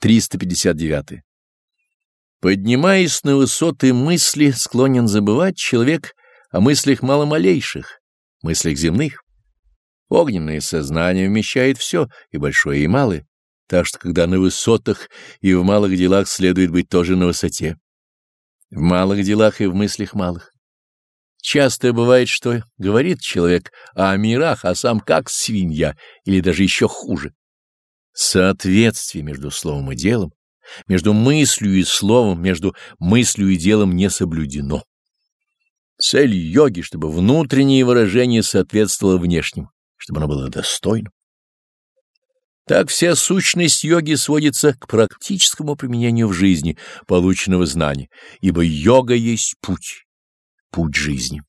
359. Поднимаясь на высоты мысли, склонен забывать человек о мыслях маломалейших, мыслях земных. Огненное сознание вмещает все, и большое, и малое, так что когда на высотах и в малых делах следует быть тоже на высоте. В малых делах и в мыслях малых. Часто бывает, что говорит человек о мирах, а сам как свинья, или даже еще хуже. Соответствие между словом и делом, между мыслью и словом, между мыслью и делом не соблюдено. Цель йоги, чтобы внутреннее выражение соответствовало внешнему, чтобы оно было достойным. Так вся сущность йоги сводится к практическому применению в жизни полученного знания, ибо йога есть путь, путь жизни.